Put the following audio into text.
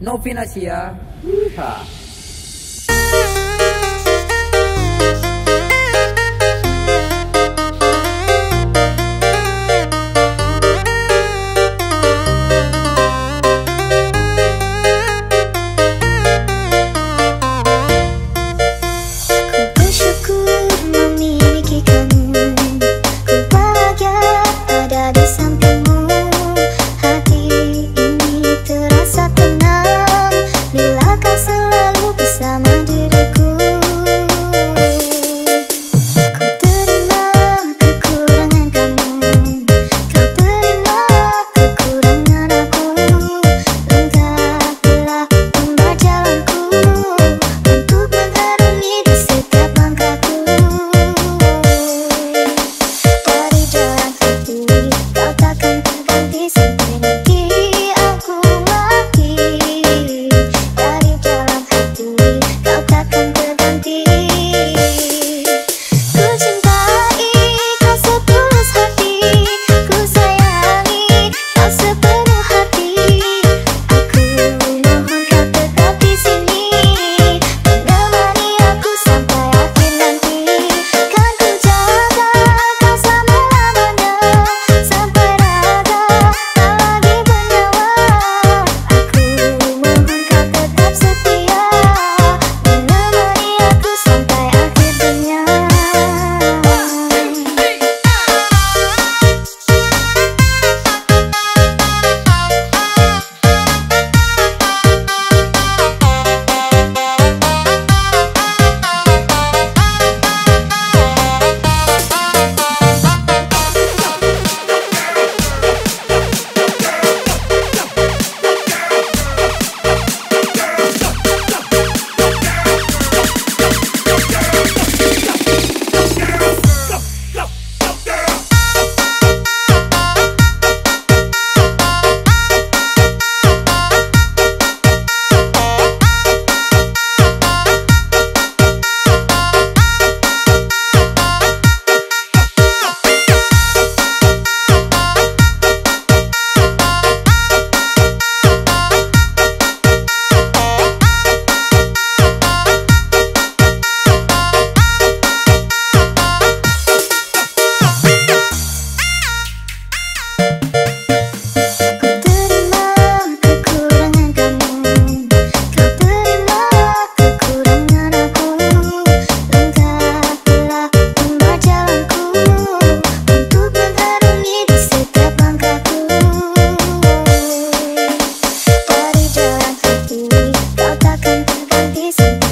Novinasia. Yeehaw. takkan this.